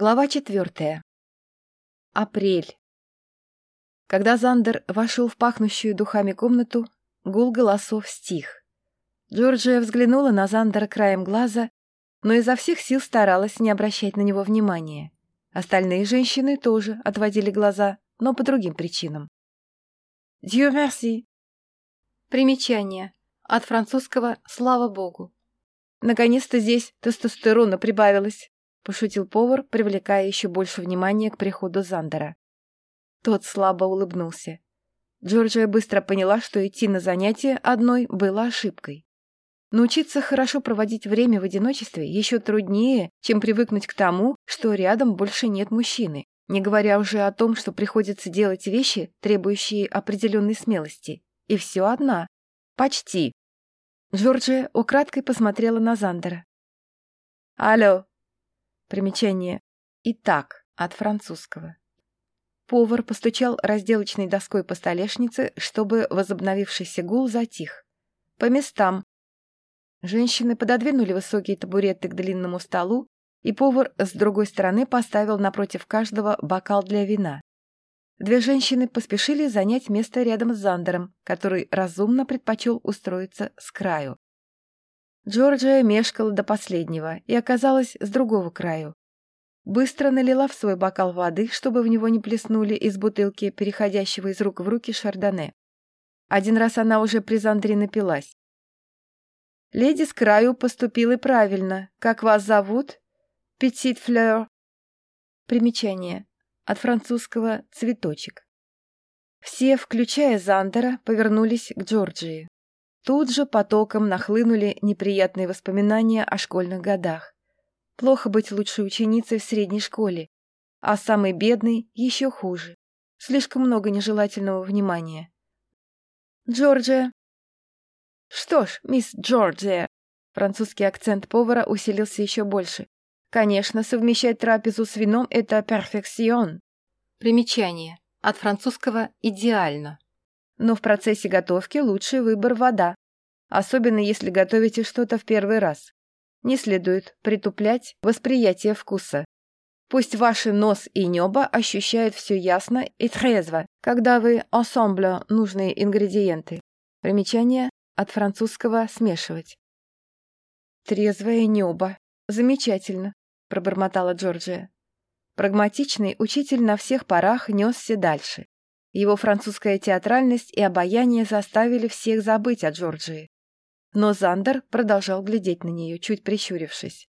Глава четвертая. Апрель. Когда Зандер вошел в пахнущую духами комнату, гул голосов стих. Джорджия взглянула на Зандера краем глаза, но изо всех сил старалась не обращать на него внимания. Остальные женщины тоже отводили глаза, но по другим причинам. «Dieu merci!» Примечание. От французского «Слава Богу!» Наконец-то здесь тестостерона прибавилось. — пошутил повар, привлекая еще больше внимания к приходу Зандера. Тот слабо улыбнулся. Джорджия быстро поняла, что идти на занятия одной было ошибкой. Научиться хорошо проводить время в одиночестве еще труднее, чем привыкнуть к тому, что рядом больше нет мужчины, не говоря уже о том, что приходится делать вещи, требующие определенной смелости. И все одна. Почти. Джорджия украдкой посмотрела на Зандера. «Алло, Примечание «Итак» от французского. Повар постучал разделочной доской по столешнице, чтобы возобновившийся гул затих. «По местам». Женщины пододвинули высокие табуреты к длинному столу, и повар с другой стороны поставил напротив каждого бокал для вина. Две женщины поспешили занять место рядом с Зандером, который разумно предпочел устроиться с краю. Джорджия мешкала до последнего и оказалась с другого краю. Быстро налила в свой бокал воды, чтобы в него не плеснули из бутылки, переходящего из рук в руки шардоне. Один раз она уже при Зандре напилась. «Леди с краю поступила правильно. Как вас зовут?» «Петит флёр». Примечание. От французского «цветочек». Все, включая Зандера, повернулись к Джорджии. Тут же потоком нахлынули неприятные воспоминания о школьных годах. Плохо быть лучшей ученицей в средней школе, а самый бедный еще хуже. Слишком много нежелательного внимания. «Джорджия!» «Что ж, мисс Джорджия!» Французский акцент повара усилился еще больше. «Конечно, совмещать трапезу с вином — это перфекцион». Примечание. От французского «идеально» но в процессе готовки лучший выбор – вода, особенно если готовите что-то в первый раз. Не следует притуплять восприятие вкуса. Пусть ваши нос и небо ощущают все ясно и трезво, когда вы ensemble нужные ингредиенты. Примечание от французского «смешивать». «Трезвое небо. Замечательно», — пробормотала Джорджия. Прагматичный учитель на всех парах несся дальше. Его французская театральность и обаяние заставили всех забыть о Джорджии. Но Зандер продолжал глядеть на нее, чуть прищурившись.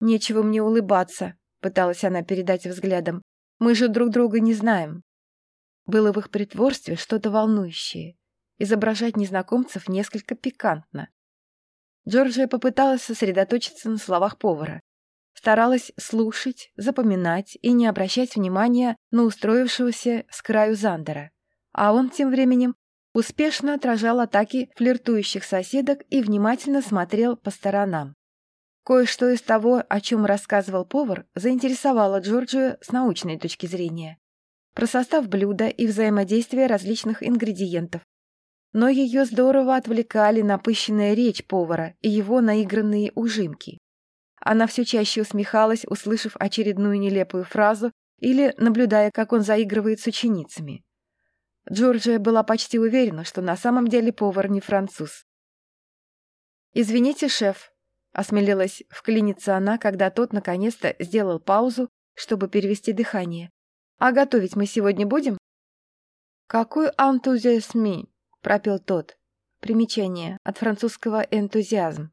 «Нечего мне улыбаться», — пыталась она передать взглядом. «Мы же друг друга не знаем». Было в их притворстве что-то волнующее. Изображать незнакомцев несколько пикантно. Джорджия попыталась сосредоточиться на словах повара. Старалась слушать, запоминать и не обращать внимания на устроившегося с краю Зандера. А он тем временем успешно отражал атаки флиртующих соседок и внимательно смотрел по сторонам. Кое-что из того, о чем рассказывал повар, заинтересовало Джорджию с научной точки зрения. Про состав блюда и взаимодействие различных ингредиентов. Но ее здорово отвлекали напыщенная речь повара и его наигранные ужимки. Она все чаще усмехалась, услышав очередную нелепую фразу или наблюдая, как он заигрывает с ученицами. Джорджия была почти уверена, что на самом деле повар не француз. «Извините, шеф», — осмелилась вклиниться она, когда тот наконец-то сделал паузу, чтобы перевести дыхание. «А готовить мы сегодня будем?» «Какой антузиазми?» — пропел тот. Примечание от французского «энтузиазм».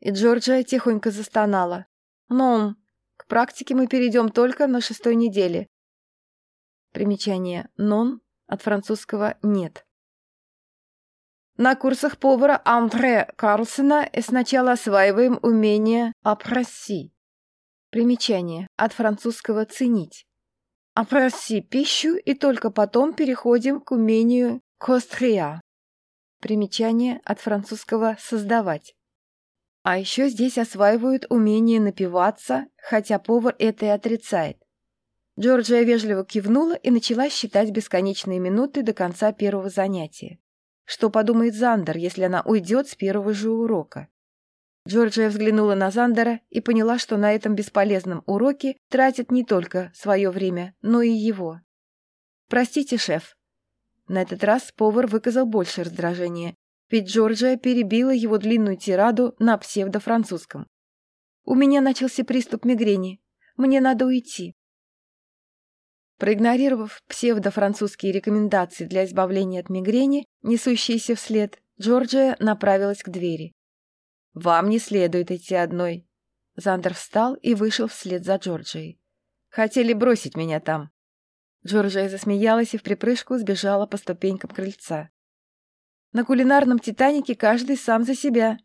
И Джорджия тихонько застонала. «Мом, к практике мы перейдем только на шестой неделе». Примечание «нон» от французского «нет». На курсах повара Андре Карлсона сначала осваиваем умение «опроси». Примечание от французского «ценить». «Опроси пищу» и только потом переходим к умению «кострия». Примечание от французского «создавать». А еще здесь осваивают умение напиваться, хотя повар это и отрицает. Джорджия вежливо кивнула и начала считать бесконечные минуты до конца первого занятия. Что подумает Зандер, если она уйдет с первого же урока? Джорджия взглянула на Зандера и поняла, что на этом бесполезном уроке тратит не только свое время, но и его. «Простите, шеф». На этот раз повар выказал больше раздражения, ведь Джорджия перебила его длинную тираду на псевдофранцузском. «У меня начался приступ мигрени. Мне надо уйти». Проигнорировав псевдофранцузские рекомендации для избавления от мигрени, несущиеся вслед, Джорджия направилась к двери. «Вам не следует идти одной». Зандер встал и вышел вслед за Джорджией. «Хотели бросить меня там». Джорджия засмеялась и в припрыжку сбежала по ступенькам крыльца. «На кулинарном «Титанике» каждый сам за себя».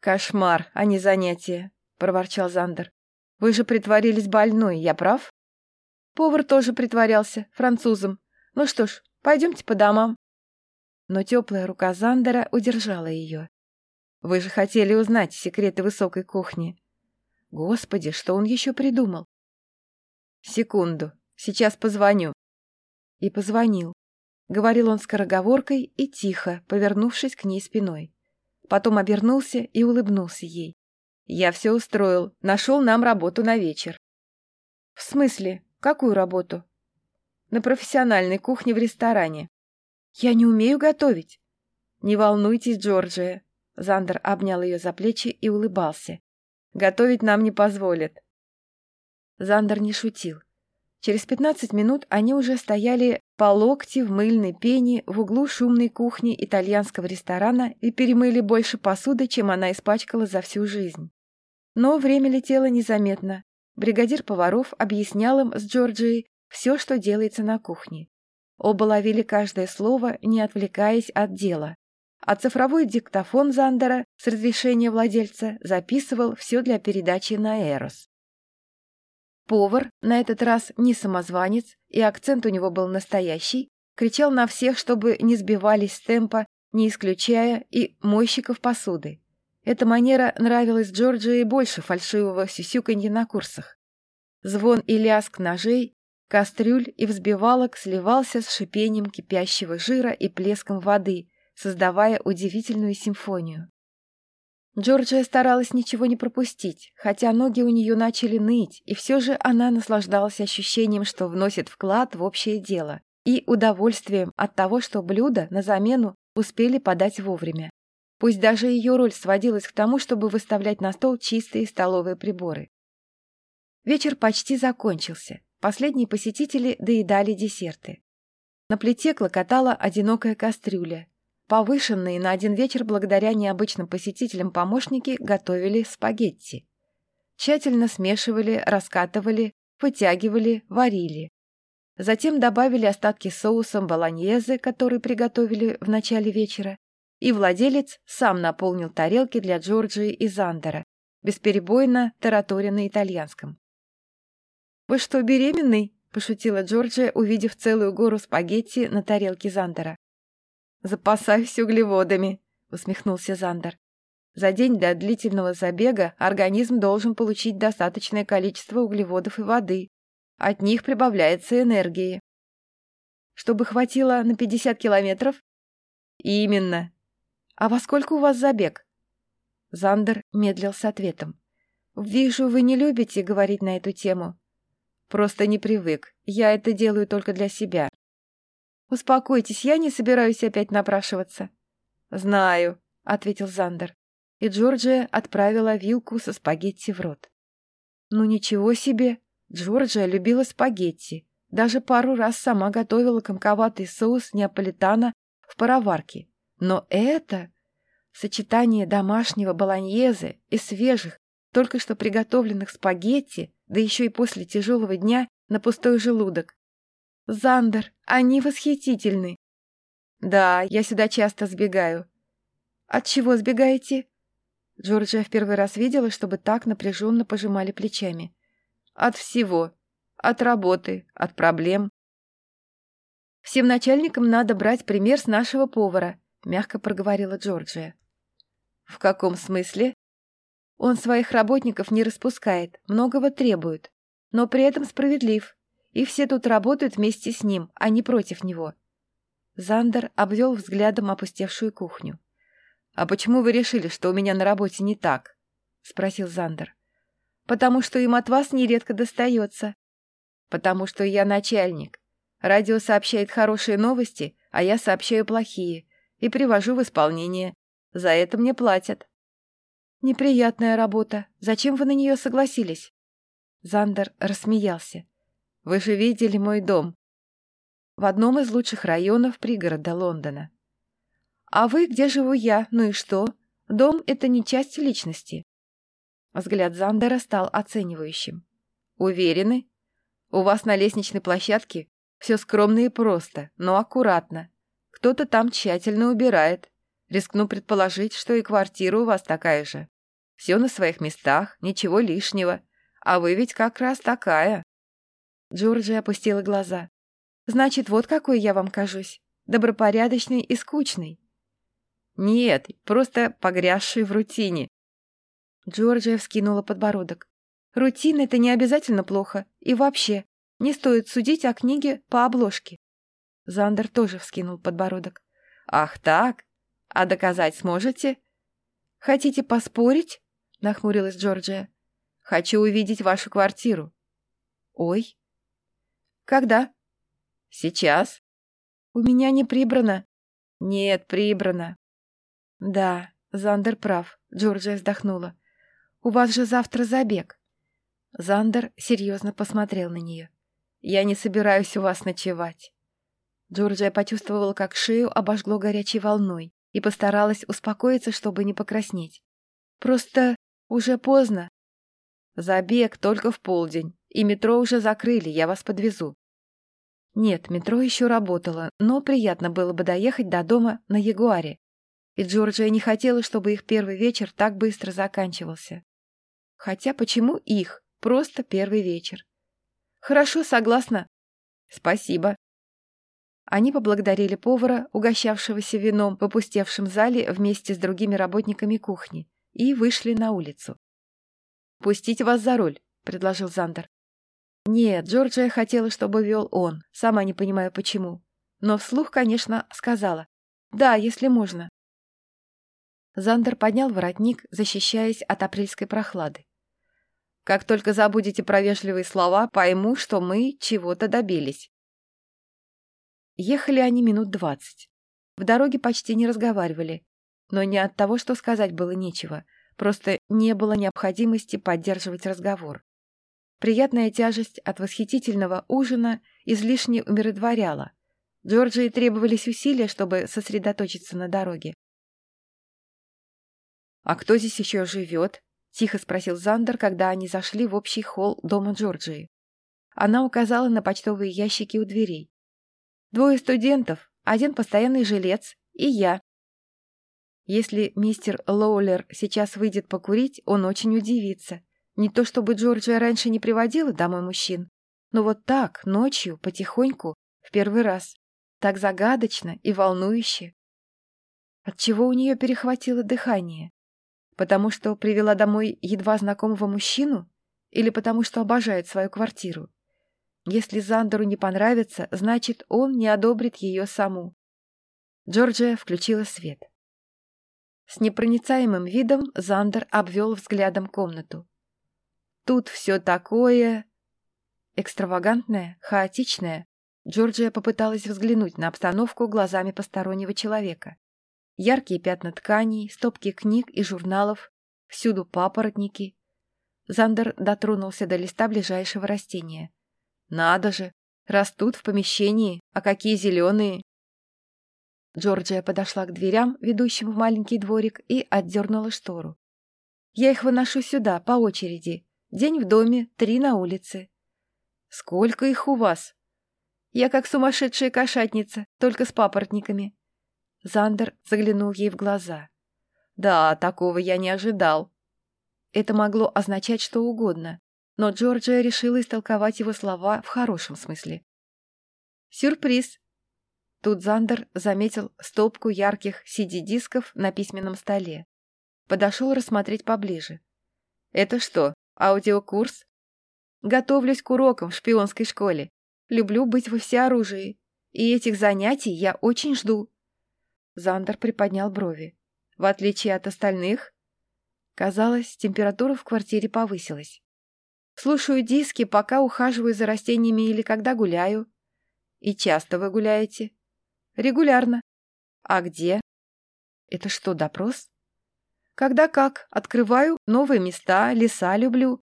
«Кошмар, а не занятие», — проворчал Зандер. «Вы же притворились больной, я прав?» Повар тоже притворялся, французом. «Ну что ж, пойдемте по домам». Но теплая рука Зандера удержала ее. Вы же хотели узнать секреты высокой кухни. Господи, что он еще придумал? Секунду, сейчас позвоню. И позвонил. Говорил он скороговоркой и тихо, повернувшись к ней спиной. Потом обернулся и улыбнулся ей. Я все устроил, нашел нам работу на вечер. В смысле, какую работу? На профессиональной кухне в ресторане. Я не умею готовить. Не волнуйтесь, Джорджия, Зандер обнял ее за плечи и улыбался. «Готовить нам не позволят». Зандер не шутил. Через пятнадцать минут они уже стояли по локти в мыльной пене в углу шумной кухни итальянского ресторана и перемыли больше посуды, чем она испачкала за всю жизнь. Но время летело незаметно. Бригадир поваров объяснял им с Джорджией все, что делается на кухне. Оба ловили каждое слово, не отвлекаясь от дела а цифровой диктофон Зандера с разрешения владельца записывал все для передачи на Эрос. Повар, на этот раз не самозванец, и акцент у него был настоящий, кричал на всех, чтобы не сбивались с темпа, не исключая и мойщиков посуды. Эта манера нравилась Джорджии больше фальшивого сюсюканья на курсах. Звон и лязг ножей, кастрюль и взбивалок сливался с шипением кипящего жира и плеском воды, создавая удивительную симфонию. Джорджия старалась ничего не пропустить, хотя ноги у нее начали ныть, и все же она наслаждалась ощущением, что вносит вклад в общее дело, и удовольствием от того, что блюда на замену успели подать вовремя. Пусть даже ее роль сводилась к тому, чтобы выставлять на стол чистые столовые приборы. Вечер почти закончился. Последние посетители доедали десерты. На плите клокотала одинокая кастрюля, Повышенные на один вечер благодаря необычным посетителям помощники готовили спагетти. Тщательно смешивали, раскатывали, вытягивали, варили. Затем добавили остатки соусом болоньезе, который приготовили в начале вечера, и владелец сам наполнил тарелки для Джорджии и Зандера, бесперебойно тараторя на итальянском. «Вы что, беременный?» – пошутила Джорджия, увидев целую гору спагетти на тарелке Зандера. «Запасаюсь углеводами», — усмехнулся Зандер. «За день до длительного забега организм должен получить достаточное количество углеводов и воды. От них прибавляется энергии». «Чтобы хватило на 50 километров?» «Именно. А во сколько у вас забег?» Зандер медлил с ответом. «Вижу, вы не любите говорить на эту тему». «Просто не привык. Я это делаю только для себя. «Успокойтесь, я не собираюсь опять напрашиваться». «Знаю», — ответил Зандер. И Джорджия отправила вилку со спагетти в рот. «Ну ничего себе! Джорджия любила спагетти. Даже пару раз сама готовила комковатый соус неаполитана в пароварке. Но это... Сочетание домашнего болоньезе и свежих, только что приготовленных спагетти, да еще и после тяжелого дня на пустой желудок. Зандер, они восхитительны. Да, я сюда часто сбегаю. От чего сбегаете? Джорджия в первый раз видела, чтобы так напряженно пожимали плечами. От всего. От работы, от проблем. Всем начальникам надо брать пример с нашего повара, мягко проговорила Джорджия. В каком смысле? Он своих работников не распускает, многого требует, но при этом справедлив. И все тут работают вместе с ним, а не против него. Зандер обвел взглядом опустевшую кухню. «А почему вы решили, что у меня на работе не так?» — спросил Зандер. «Потому что им от вас нередко достается. Потому что я начальник. Радио сообщает хорошие новости, а я сообщаю плохие и привожу в исполнение. За это мне платят». «Неприятная работа. Зачем вы на нее согласились?» Зандер рассмеялся. «Вы же видели мой дом. В одном из лучших районов пригорода Лондона. А вы, где живу я, ну и что? Дом — это не часть личности». Взгляд Зандера стал оценивающим. «Уверены? У вас на лестничной площадке все скромно и просто, но аккуратно. Кто-то там тщательно убирает. Рискну предположить, что и квартира у вас такая же. Все на своих местах, ничего лишнего. А вы ведь как раз такая». Джорджия опустила глаза. «Значит, вот какой я вам кажусь. Добропорядочный и скучный». «Нет, просто погрязший в рутине». Джорджия вскинула подбородок. «Рутина — это не обязательно плохо. И вообще, не стоит судить о книге по обложке». Зандер тоже вскинул подбородок. «Ах так? А доказать сможете?» «Хотите поспорить?» — нахмурилась Джорджия. Хочу увидеть вашу квартиру. Ой. Когда? Сейчас. У меня не прибрано. Нет, прибрано. Да, Зандер прав. Джорджия вздохнула. У вас же завтра забег. Зандер серьезно посмотрел на нее. Я не собираюсь у вас ночевать. Джорджия почувствовала, как шею обожгло горячей волной и постаралась успокоиться, чтобы не покраснеть. Просто уже поздно. Забег только в полдень, и метро уже закрыли, я вас подвезу. Нет, метро еще работало, но приятно было бы доехать до дома на Ягуаре. И Джорджия не хотела, чтобы их первый вечер так быстро заканчивался. Хотя почему их? Просто первый вечер. Хорошо, согласна. Спасибо. Они поблагодарили повара, угощавшегося вином в опустевшем зале вместе с другими работниками кухни, и вышли на улицу. «Пустить вас за руль», — предложил Зандер. Нет, Джорджия хотела, чтобы вел он, сама не понимая почему. Но вслух, конечно, сказала. «Да, если можно». Зандер поднял воротник, защищаясь от апрельской прохлады. «Как только забудете про вежливые слова, пойму, что мы чего-то добились». Ехали они минут двадцать. В дороге почти не разговаривали, но не от того, что сказать было нечего — Просто не было необходимости поддерживать разговор. Приятная тяжесть от восхитительного ужина излишне умиротворяла. Джорджии требовались усилия, чтобы сосредоточиться на дороге. «А кто здесь еще живет?» — тихо спросил Зандер, когда они зашли в общий холл дома Джорджии. Она указала на почтовые ящики у дверей. «Двое студентов, один постоянный жилец и я», если мистер Лоулер сейчас выйдет покурить, он очень удивится. Не то чтобы Джорджия раньше не приводила домой мужчин, но вот так, ночью, потихоньку, в первый раз. Так загадочно и волнующе. Отчего у нее перехватило дыхание? Потому что привела домой едва знакомого мужчину? Или потому что обожает свою квартиру? Если Зандеру не понравится, значит, он не одобрит ее саму. Джорджия включила свет. С непроницаемым видом Зандер обвел взглядом комнату. Тут все такое... Экстравагантное, хаотичное. Джорджия попыталась взглянуть на обстановку глазами постороннего человека. Яркие пятна тканей, стопки книг и журналов, всюду папоротники. Зандер дотронулся до листа ближайшего растения. «Надо же! Растут в помещении, а какие зеленые!» Джорджия подошла к дверям, ведущим в маленький дворик, и отдернула штору. «Я их выношу сюда, по очереди. День в доме, три на улице». «Сколько их у вас?» «Я как сумасшедшая кошатница, только с папоротниками». Зандер заглянул ей в глаза. «Да, такого я не ожидал». Это могло означать что угодно, но Джорджия решила истолковать его слова в хорошем смысле. «Сюрприз», Тут Зандер заметил стопку ярких CD-дисков на письменном столе. Подошел рассмотреть поближе. «Это что, аудиокурс?» «Готовлюсь к урокам в шпионской школе. Люблю быть во всеоружии. И этих занятий я очень жду». Зандер приподнял брови. в отличие от остальных. Казалось, температура в квартире повысилась. Слушаю диски, пока ухаживаю за растениями или когда гуляю. И часто вы гуляете? Регулярно. А где? Это что, допрос? Когда как. Открываю новые места, леса люблю.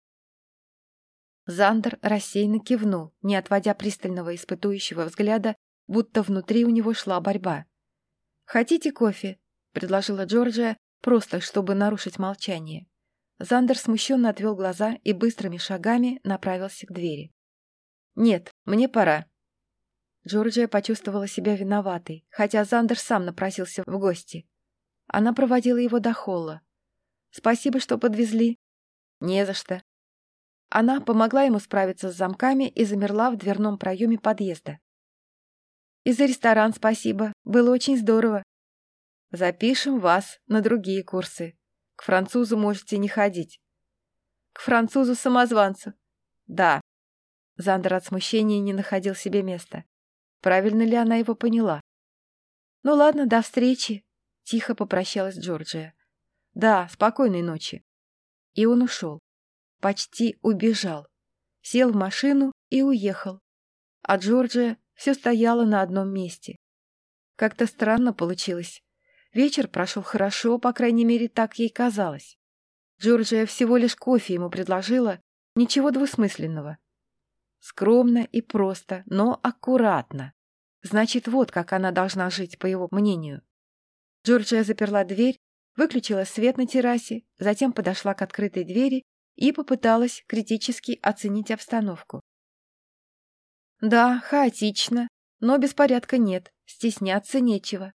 Зандер рассеянно кивнул, не отводя пристального испытующего взгляда, будто внутри у него шла борьба. «Хотите кофе?» — предложила Джорджия, просто чтобы нарушить молчание. Зандер смущенно отвел глаза и быстрыми шагами направился к двери. «Нет, мне пора». Джорджия почувствовала себя виноватой, хотя Зандер сам напросился в гости. Она проводила его до холла. «Спасибо, что подвезли». «Не за что». Она помогла ему справиться с замками и замерла в дверном проеме подъезда. «И за ресторан спасибо. Было очень здорово. Запишем вас на другие курсы. К французу можете не ходить. К французу-самозванцу. Да. Зандер от смущения не находил себе места. Правильно ли она его поняла? Ну ладно, до встречи. Тихо попрощалась Джорджия. Да, спокойной ночи. И он ушел. Почти убежал. Сел в машину и уехал. А Джорджия все стояла на одном месте. Как-то странно получилось. Вечер прошел хорошо, по крайней мере, так ей казалось. Джорджия всего лишь кофе ему предложила, ничего двусмысленного. Скромно и просто, но аккуратно. Значит, вот как она должна жить, по его мнению. Джорджия заперла дверь, выключила свет на террасе, затем подошла к открытой двери и попыталась критически оценить обстановку. Да, хаотично, но беспорядка нет, стесняться нечего.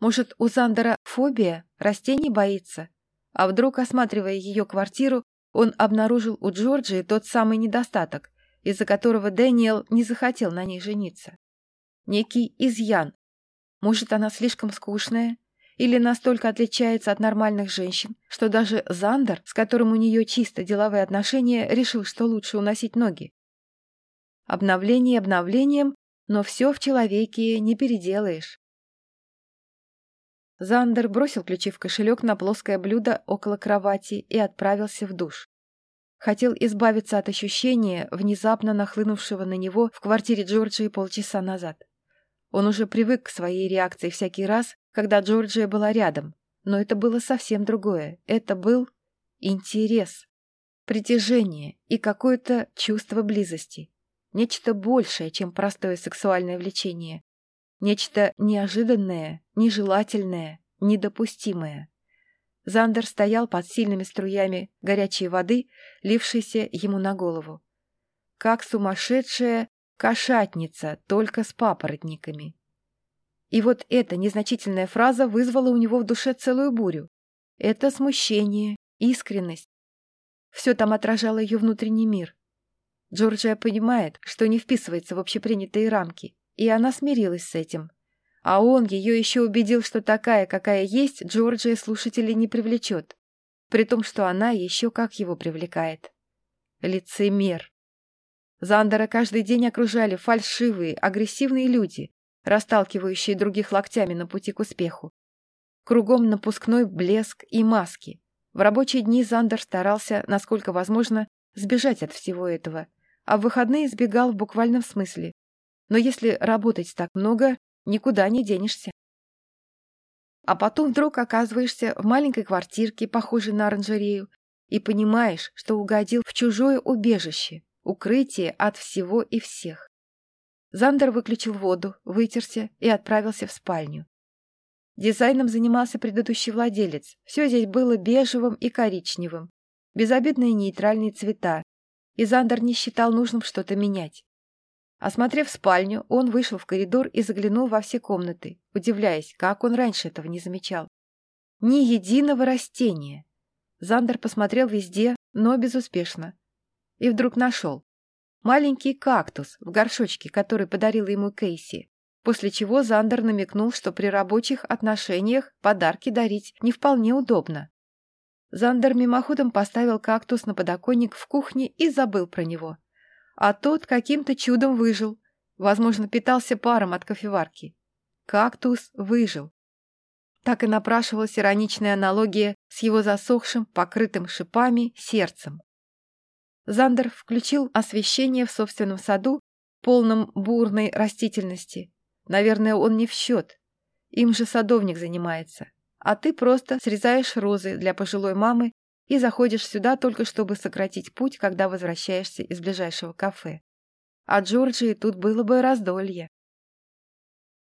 Может, у Зандера фобия, растений боится? А вдруг, осматривая ее квартиру, он обнаружил у Джорджии тот самый недостаток, из-за которого Дэниел не захотел на ней жениться? Некий изъян. Может, она слишком скучная? Или настолько отличается от нормальных женщин, что даже Зандер, с которым у нее чисто деловые отношения, решил, что лучше уносить ноги? Обновление обновлением, но все в человеке не переделаешь. Зандер бросил ключи в кошелек на плоское блюдо около кровати и отправился в душ. Хотел избавиться от ощущения, внезапно нахлынувшего на него в квартире Джорджии полчаса назад. Он уже привык к своей реакции всякий раз, когда Джорджия была рядом, но это было совсем другое. Это был интерес, притяжение и какое-то чувство близости. Нечто большее, чем простое сексуальное влечение. Нечто неожиданное, нежелательное, недопустимое. Зандер стоял под сильными струями горячей воды, лившейся ему на голову. Как сумасшедшая кошатница, только с папоротниками. И вот эта незначительная фраза вызвала у него в душе целую бурю. Это смущение, искренность. Все там отражало ее внутренний мир. Джорджия понимает, что не вписывается в общепринятые рамки, и она смирилась с этим. А он ее еще убедил, что такая, какая есть, Джорджия слушателей не привлечет, при том, что она еще как его привлекает. Лицемер. Зандера каждый день окружали фальшивые, агрессивные люди, расталкивающие других локтями на пути к успеху. Кругом напускной блеск и маски. В рабочие дни Зандер старался, насколько возможно, сбежать от всего этого, а в выходные избегал в буквальном смысле, но если работать так много, никуда не денешься. А потом вдруг оказываешься в маленькой квартирке, похожей на оранжерею, и понимаешь, что угодил в чужое убежище, укрытие от всего и всех. Зандер выключил воду, вытерся и отправился в спальню. Дизайном занимался предыдущий владелец. Все здесь было бежевым и коричневым, безобидные нейтральные цвета, и Зандер не считал нужным что-то менять. Осмотрев спальню, он вышел в коридор и заглянул во все комнаты, удивляясь, как он раньше этого не замечал. Ни единого растения. Зандер посмотрел везде, но безуспешно. И вдруг нашел. Маленький кактус в горшочке, который подарила ему Кейси. После чего Зандер намекнул, что при рабочих отношениях подарки дарить не вполне удобно. Зандер мимоходом поставил кактус на подоконник в кухне и забыл про него а тот каким-то чудом выжил. Возможно, питался паром от кофеварки. Кактус выжил. Так и напрашивалась ироничная аналогия с его засохшим, покрытым шипами, сердцем. Зандер включил освещение в собственном саду, полном бурной растительности. Наверное, он не в счет. Им же садовник занимается. А ты просто срезаешь розы для пожилой мамы и заходишь сюда только чтобы сократить путь, когда возвращаешься из ближайшего кафе. А Джорджии тут было бы раздолье.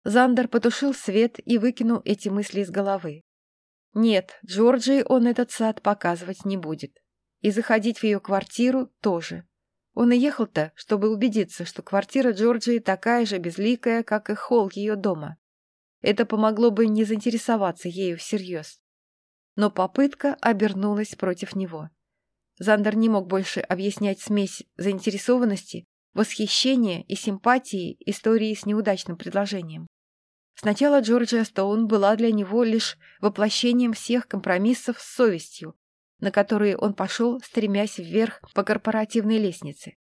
Зандер потушил свет и выкинул эти мысли из головы. Нет, Джорджии он этот сад показывать не будет. И заходить в ее квартиру тоже. Он и ехал-то, чтобы убедиться, что квартира Джорджии такая же безликая, как и холл ее дома. Это помогло бы не заинтересоваться ею всерьез. Но попытка обернулась против него. Зандер не мог больше объяснять смесь заинтересованности, восхищения и симпатии истории с неудачным предложением. Сначала Джорджия Стоун была для него лишь воплощением всех компромиссов с совестью, на которые он пошел, стремясь вверх по корпоративной лестнице.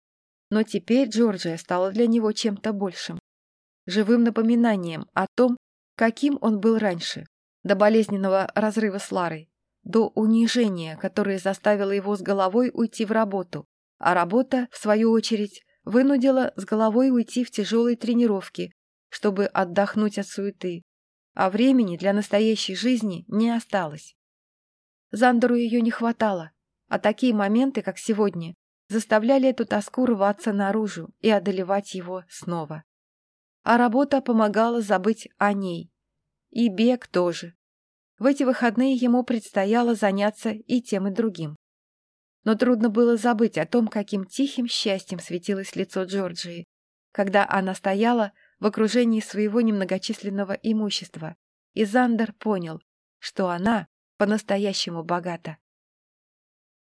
Но теперь Джорджия стала для него чем-то большим. Живым напоминанием о том, каким он был раньше, до болезненного разрыва с Ларой, до унижения, которое заставило его с головой уйти в работу, а работа, в свою очередь, вынудила с головой уйти в тяжелые тренировки, чтобы отдохнуть от суеты, а времени для настоящей жизни не осталось. Зандеру ее не хватало, а такие моменты, как сегодня, заставляли эту тоску рваться наружу и одолевать его снова. А работа помогала забыть о ней. И бег тоже. В эти выходные ему предстояло заняться и тем, и другим. Но трудно было забыть о том, каким тихим счастьем светилось лицо Джорджии, когда она стояла в окружении своего немногочисленного имущества, и Зандер понял, что она по-настоящему богата.